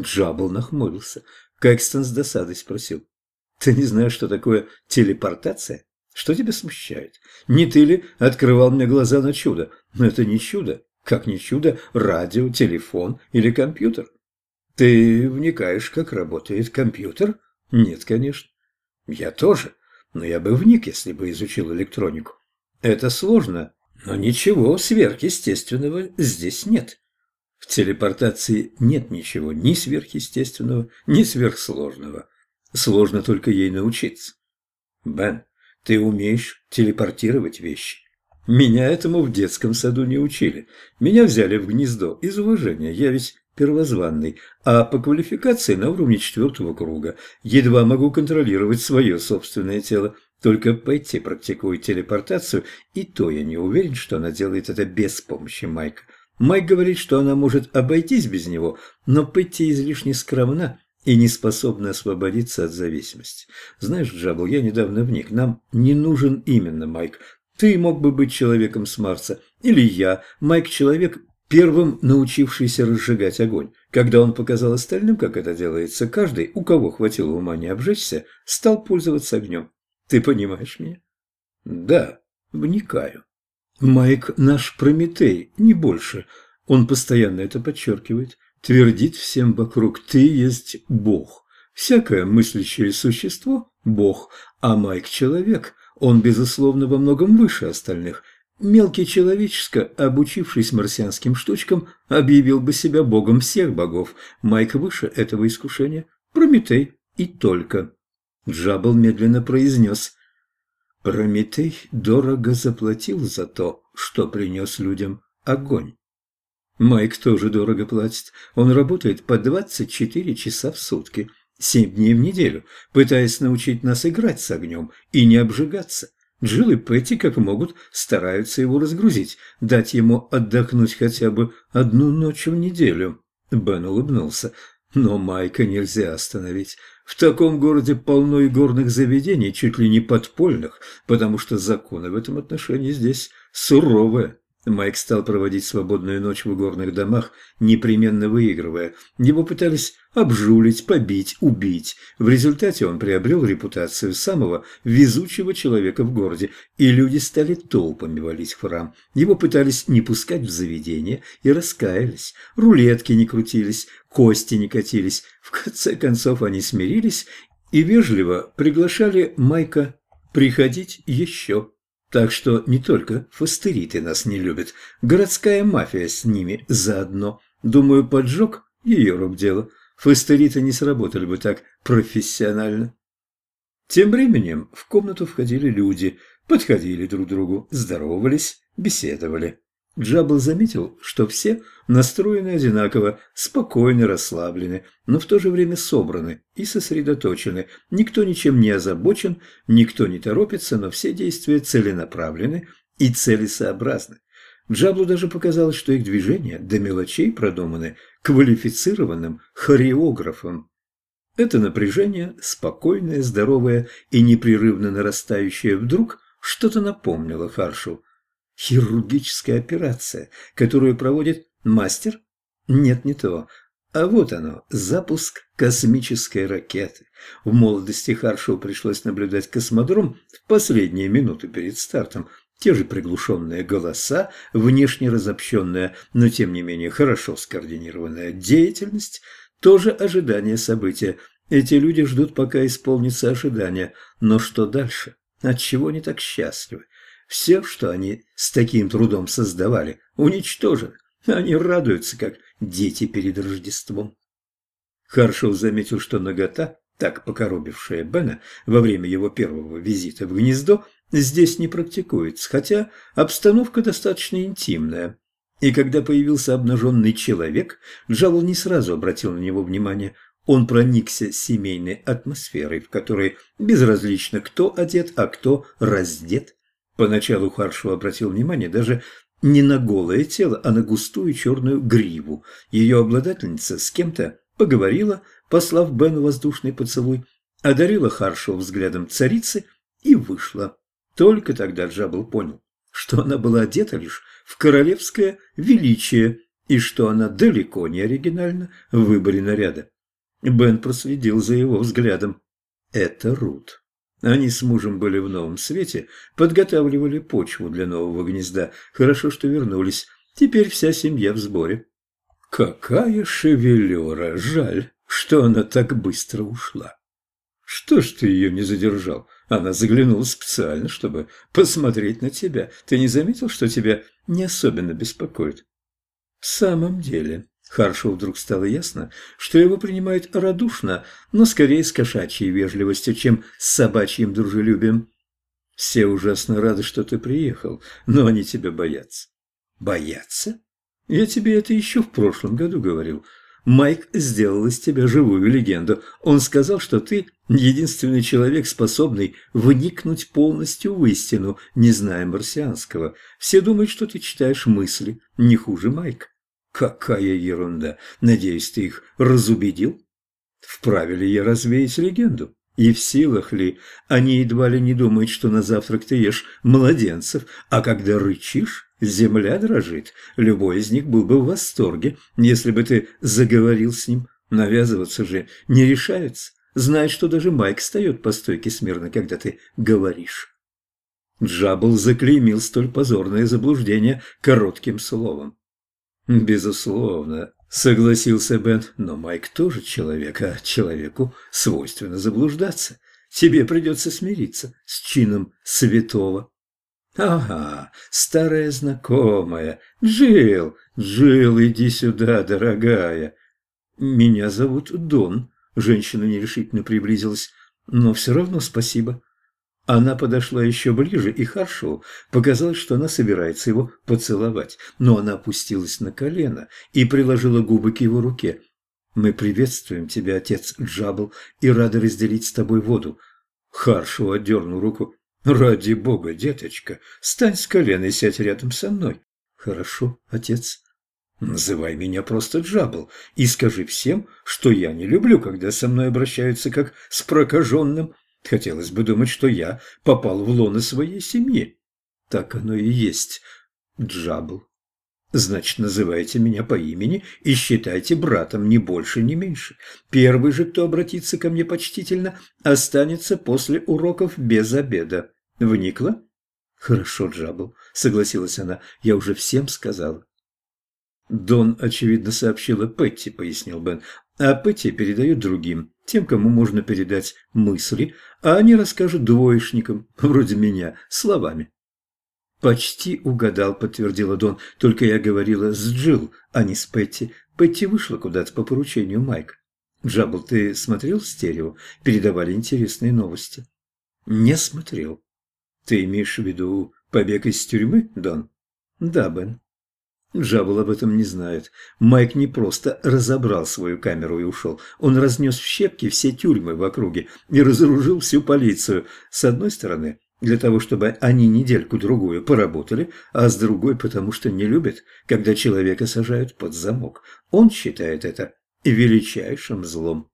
Джабл нахмурился. Кэкстон с досадой спросил. «Ты не знаешь, что такое телепортация? Что тебя смущает? Не ты ли открывал мне глаза на чудо? Но это не чудо. Как не чудо, радио, телефон или компьютер. Ты вникаешь, как работает компьютер? Нет, конечно. Я тоже, но я бы вник, если бы изучил электронику. Это сложно, но ничего сверхъестественного здесь нет. Телепортации нет ничего ни сверхъестественного, ни сверхсложного. Сложно только ей научиться. Бен, ты умеешь телепортировать вещи. Меня этому в детском саду не учили. Меня взяли в гнездо из уважения. Я ведь первозванный, а по квалификации на уровне четвертого круга. Едва могу контролировать свое собственное тело. Только пойти практикую телепортацию, и то я не уверен, что она делает это без помощи Майка. Майк говорит, что она может обойтись без него, но пойти излишне скромна и не способна освободиться от зависимости. Знаешь, Джабл, я недавно вник, нам не нужен именно Майк. Ты мог бы быть человеком с Марса, или я, Майк человек, первым научившийся разжигать огонь. Когда он показал остальным, как это делается, каждый, у кого хватило ума не обжечься, стал пользоваться огнем. Ты понимаешь меня? Да, вникаю. Майк наш Прометей, не больше. Он постоянно это подчеркивает. Твердит всем вокруг, ты есть Бог. Всякое мыслящее существо – Бог, а Майк – человек. Он, безусловно, во многом выше остальных. Мелкий человеческо, обучившись марсианским штучкам, объявил бы себя богом всех богов. Майк выше этого искушения. Прометей и только. Джабл медленно произнес. Прометей дорого заплатил за то, что принес людям огонь. Майк тоже дорого платит. Он работает по 24 часа в сутки, 7 дней в неделю, пытаясь научить нас играть с огнем и не обжигаться. Джилл и Петти, как могут, стараются его разгрузить, дать ему отдохнуть хотя бы одну ночь в неделю. Бен улыбнулся. Но Майка нельзя остановить. В таком городе полно и горных заведений, чуть ли не подпольных, потому что законы в этом отношении здесь суровые. Майк стал проводить свободную ночь в игорных домах, непременно выигрывая. Его пытались обжулить, побить, убить. В результате он приобрел репутацию самого везучего человека в городе, и люди стали толпами валить в храм. Его пытались не пускать в заведение и раскаялись. Рулетки не крутились, кости не катились. В конце концов они смирились и вежливо приглашали Майка приходить еще. Так что не только фастериты нас не любят, городская мафия с ними заодно. Думаю, поджог – ее рук дело. Фастериты не сработали бы так профессионально. Тем временем в комнату входили люди, подходили друг к другу, здоровались, беседовали. Джабл заметил, что все настроены одинаково, спокойны, расслаблены, но в то же время собраны и сосредоточены. Никто ничем не озабочен, никто не торопится, но все действия целенаправлены и целесообразны. Джаблу даже показалось, что их движения до мелочей продуманы квалифицированным хореографом. Это напряжение, спокойное, здоровое и непрерывно нарастающее, вдруг что-то напомнило Харшу – Хирургическая операция, которую проводит мастер? Нет, не то. А вот оно, запуск космической ракеты. В молодости Харшоу пришлось наблюдать космодром в последние минуты перед стартом. Те же приглушенные голоса, внешне разобщенная, но тем не менее хорошо скоординированная деятельность, тоже ожидание события. Эти люди ждут, пока исполнится ожидание. Но что дальше? Отчего они так счастливы? Все, что они с таким трудом создавали, уничтожено. Они радуются, как дети перед Рождеством. Харшоу заметил, что нагота, так покоробившая Бена во время его первого визита в гнездо, здесь не практикуется, хотя обстановка достаточно интимная. И когда появился обнаженный человек, Джавел не сразу обратил на него внимание. Он проникся семейной атмосферой, в которой безразлично, кто одет, а кто раздет. Поначалу Харшоу обратил внимание даже не на голое тело, а на густую черную гриву. Ее обладательница с кем-то поговорила, послав Бену воздушный поцелуй, одарила Харшоу взглядом царицы и вышла. Только тогда Джабл понял, что она была одета лишь в королевское величие и что она далеко не оригинальна в выборе наряда. Бен проследил за его взглядом. Это Рут. Они с мужем были в новом свете, подготавливали почву для нового гнезда. Хорошо, что вернулись. Теперь вся семья в сборе. Какая шевелюра! Жаль, что она так быстро ушла. Что ж ты ее не задержал? Она заглянула специально, чтобы посмотреть на тебя. Ты не заметил, что тебя не особенно беспокоит? В самом деле, Харшу вдруг стало ясно, что его принимают радушно, но скорее с кошачьей вежливостью, чем с собачьим дружелюбием. Все ужасно рады, что ты приехал, но они тебя боятся. Боятся? Я тебе это еще в прошлом году говорил. Майк сделал из тебя живую легенду. Он сказал, что ты единственный человек, способный вникнуть полностью в истину, не зная марсианского. Все думают, что ты читаешь мысли, не хуже Майка. Какая ерунда! Надеюсь, ты их разубедил? Вправе ли я развеять легенду? И в силах ли? Они едва ли не думают, что на завтрак ты ешь младенцев, а когда рычишь, земля дрожит. Любой из них был бы в восторге, если бы ты заговорил с ним. Навязываться же не решается. Знает, что даже Майк встает по стойке смирно, когда ты говоришь. Джабл заклеймил столь позорное заблуждение коротким словом. «Безусловно», — согласился Бен, — «но Майк тоже человек, а человеку свойственно заблуждаться. Тебе придется смириться с чином святого». «Ага, старая знакомая. Джилл, Джилл, иди сюда, дорогая». «Меня зовут Дон», — женщина нерешительно приблизилась, — «но все равно спасибо». Она подошла еще ближе, и Харшоу показалось, что она собирается его поцеловать, но она опустилась на колено и приложила губы к его руке. «Мы приветствуем тебя, отец Джабл, и рады разделить с тобой воду». Харшоу отдернул руку. «Ради бога, деточка, встань с колен и сядь рядом со мной». «Хорошо, отец». «Называй меня просто Джабл и скажи всем, что я не люблю, когда со мной обращаются как с прокаженным». Хотелось бы думать, что я попал в лоно своей семьи. Так оно и есть, Джабл. Значит, называйте меня по имени и считайте братом ни больше, ни меньше. Первый же, кто обратится ко мне почтительно, останется после уроков без обеда. Вникла? Хорошо, Джабл, согласилась она. Я уже всем сказала. Дон, очевидно, сообщила Петти, пояснил Бен, а Петти передает другим, тем, кому можно передать мысли, а они расскажут двоечникам, вроде меня, словами. «Почти угадал», — подтвердила Дон, — «только я говорила с Джилл, а не с Петти. Петти вышла куда-то по поручению Майка. Джабл, ты смотрел стерео? Передавали интересные новости». «Не смотрел». «Ты имеешь в виду побег из тюрьмы, Дон?» «Да, Бен». Джабл об этом не знает. Майк не просто разобрал свою камеру и ушел. Он разнес в щепки все тюрьмы в округе и разоружил всю полицию. С одной стороны, для того, чтобы они недельку-другую поработали, а с другой, потому что не любят, когда человека сажают под замок. Он считает это величайшим злом.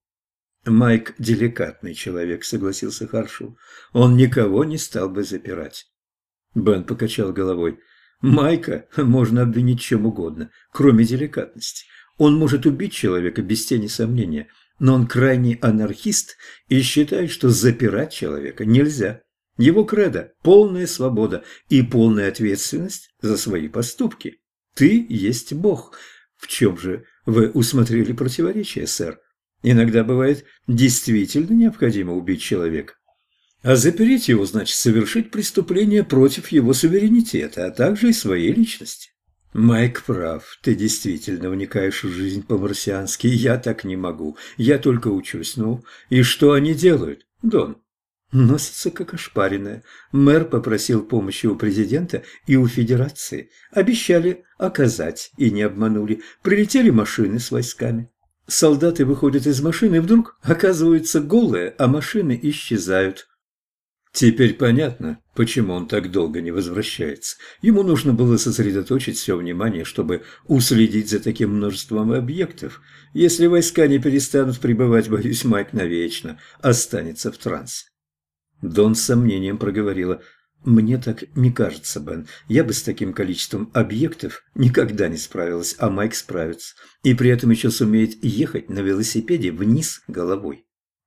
Майк – деликатный человек, согласился Харшул. Он никого не стал бы запирать. Бен покачал головой. Майка можно обвинить чем угодно, кроме деликатности. Он может убить человека без тени сомнения, но он крайний анархист и считает, что запирать человека нельзя. Его кредо – полная свобода и полная ответственность за свои поступки. Ты есть Бог. В чем же вы усмотрели противоречие, сэр? Иногда бывает действительно необходимо убить человека, а запереть его значит совершить преступление против его суверенитета, а также и своей личности. Майк прав, ты действительно вникаешь в жизнь по-марсиански, я так не могу, я только учусь, ну, и что они делают, Дон? Носится как ошпаренная. Мэр попросил помощи у президента и у федерации. Обещали оказать и не обманули. Прилетели машины с войсками. Солдаты выходят из машины вдруг оказываются голые, а машины исчезают. Теперь понятно, почему он так долго не возвращается. Ему нужно было сосредоточить все внимание, чтобы уследить за таким множеством объектов. Если войска не перестанут пребывать, боюсь, Майк навечно останется в трансе. Дон с сомнением проговорила. Мне так не кажется, Бен. Я бы с таким количеством объектов никогда не справилась, а Майк справится. И при этом еще сумеет ехать на велосипеде вниз головой.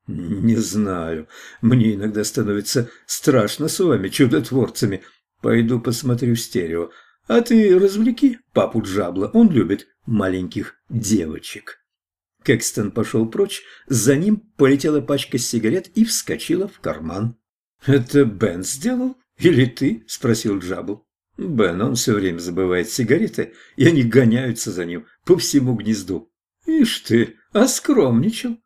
Не знаю. Мне иногда становится страшно с вами, чудотворцами. Пойду посмотрю стерео. А ты развлеки папу Джабла, он любит маленьких девочек. Кэкстон пошел прочь, за ним полетела пачка сигарет и вскочила в карман. «Это Бен сделал?» «Или ты?» – спросил Джабл. «Бен, он все время забывает сигареты, и они гоняются за ним по всему гнезду». «Ишь ты, оскромничал!»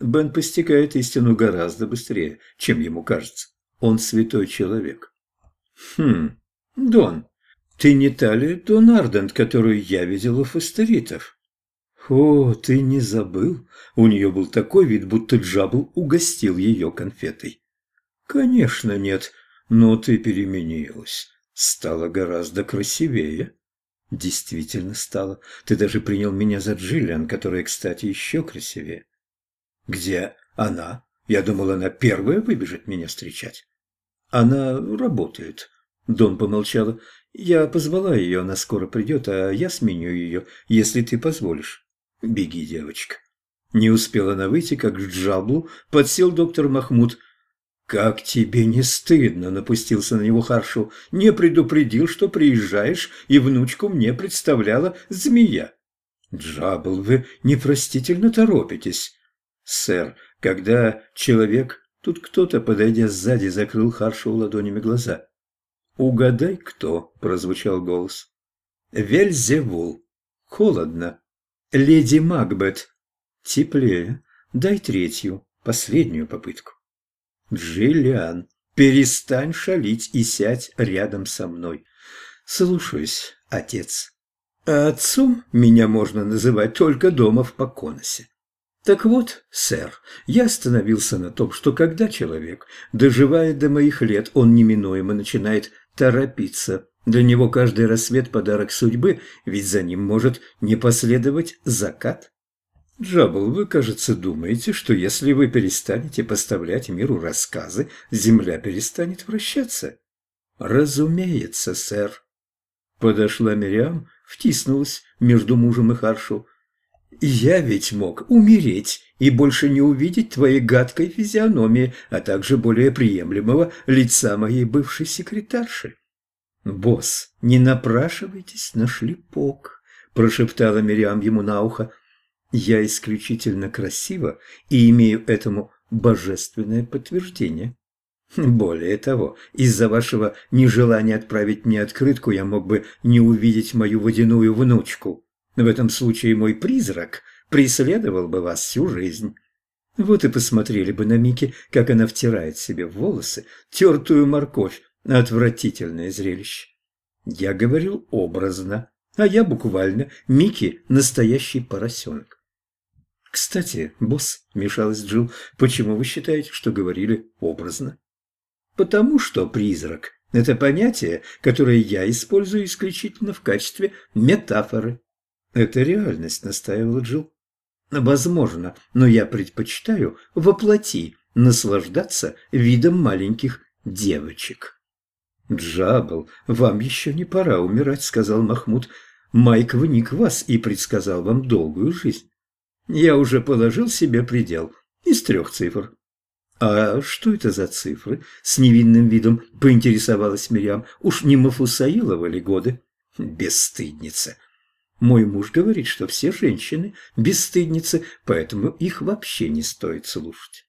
Бен постигает истину гораздо быстрее, чем ему кажется. Он святой человек. «Хм, Дон, ты не та ли Дон Ардент, которую я видел у фастеритов?» «О, ты не забыл?» У нее был такой вид, будто Джабл угостил ее конфетой. «Конечно нет. Но ты переменилась, стала гораздо красивее. Действительно стала. Ты даже принял меня за Джиллиан, которая, кстати, еще красивее. Где она? Я думал, она первая выбежит меня встречать. Она работает. Дон помолчала. Я позвала ее, она скоро придет, а я сменю ее, если ты позволишь. Беги, девочка. Не успела она выйти, как к Джаблу подсел доктор Махмуд – «Как тебе не стыдно?» – напустился на него Харшу. «Не предупредил, что приезжаешь, и внучку мне представляла змея». «Джабл, вы непростительно торопитесь». «Сэр, когда человек...» Тут кто-то, подойдя сзади, закрыл Харшу ладонями глаза. «Угадай, кто?» – прозвучал голос. «Вельзевул. Холодно. Леди Макбет. Теплее. Дай третью, последнюю попытку». «Джиллиан, перестань шалить и сядь рядом со мной. Слушаюсь, отец. А отцом меня можно называть только дома в Поконосе. Так вот, сэр, я остановился на том, что когда человек доживает до моих лет, он неминуемо начинает торопиться. Для него каждый рассвет – подарок судьбы, ведь за ним может не последовать закат. Джабл, вы, кажется, думаете, что если вы перестанете поставлять миру рассказы, Земля перестанет вращаться? Разумеется, сэр. Подошла Мириам, втиснулась между мужем и Харшу. Я ведь мог умереть и больше не увидеть твоей гадкой физиономии, а также более приемлемого лица моей бывшей секретарши. «Босс, не напрашивайтесь на шлепок», – прошептала Мириам ему на ухо. Я исключительно красива и имею этому божественное подтверждение. Более того, из-за вашего нежелания отправить мне открытку я мог бы не увидеть мою водяную внучку. В этом случае мой призрак преследовал бы вас всю жизнь. Вот и посмотрели бы на Мики, как она втирает себе в волосы тертую морковь. Отвратительное зрелище. Я говорил образно, а я буквально Мики настоящий поросенок. «Кстати, босс», — мешалась Джилл, — «почему вы считаете, что говорили образно?» «Потому что призрак — это понятие, которое я использую исключительно в качестве метафоры». «Это реальность», — настаивала Джилл. «Возможно, но я предпочитаю воплоти наслаждаться видом маленьких девочек». «Джабл, вам еще не пора умирать», — сказал Махмуд. «Майк вник вас и предсказал вам долгую жизнь». Я уже положил себе предел из трех цифр. «А что это за цифры?» – с невинным видом поинтересовалась Мирям. «Уж не Мафусаилова ли годы?» «Бесстыдница!» Мой муж говорит, что все женщины бесстыдницы, поэтому их вообще не стоит слушать.